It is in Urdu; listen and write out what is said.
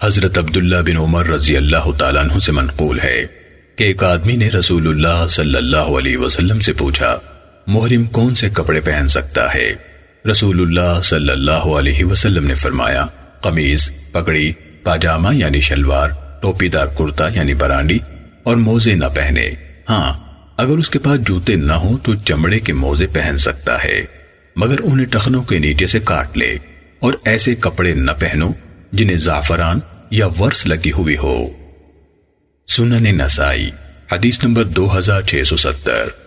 حضرت عبداللہ بن عمر رضی اللہ تعالیٰ عنہ سے منقول ہے کہ ایک آدمی نے رسول اللہ صلی اللہ علیہ وسلم سے پوچھا، محرم کون سے کپڑے پہن سکتا ہے؟ رسول اللہ صلی اللہ علیہ وسلم نے فرمایا، قمیض، پگڑی، پاجامہ یعنی شلوار ٹوپی دار کرتا یعنی برانڈی اور موزے نہ پہنے۔ ہاں اگر اس کے پاس جوتے نہ ہوں تو چمڑے کے موزے پہن سکتا ہے، مگر انہیں ٹخنوں کے نیچے سے کاٹ لے اور ایسے کپڑے نہ پہنو جنہیں زعفران یا ورس لگی ہوئی ہو۔ سنن نسائی حدیث نمبر دو ہزار چھ سو ستر۔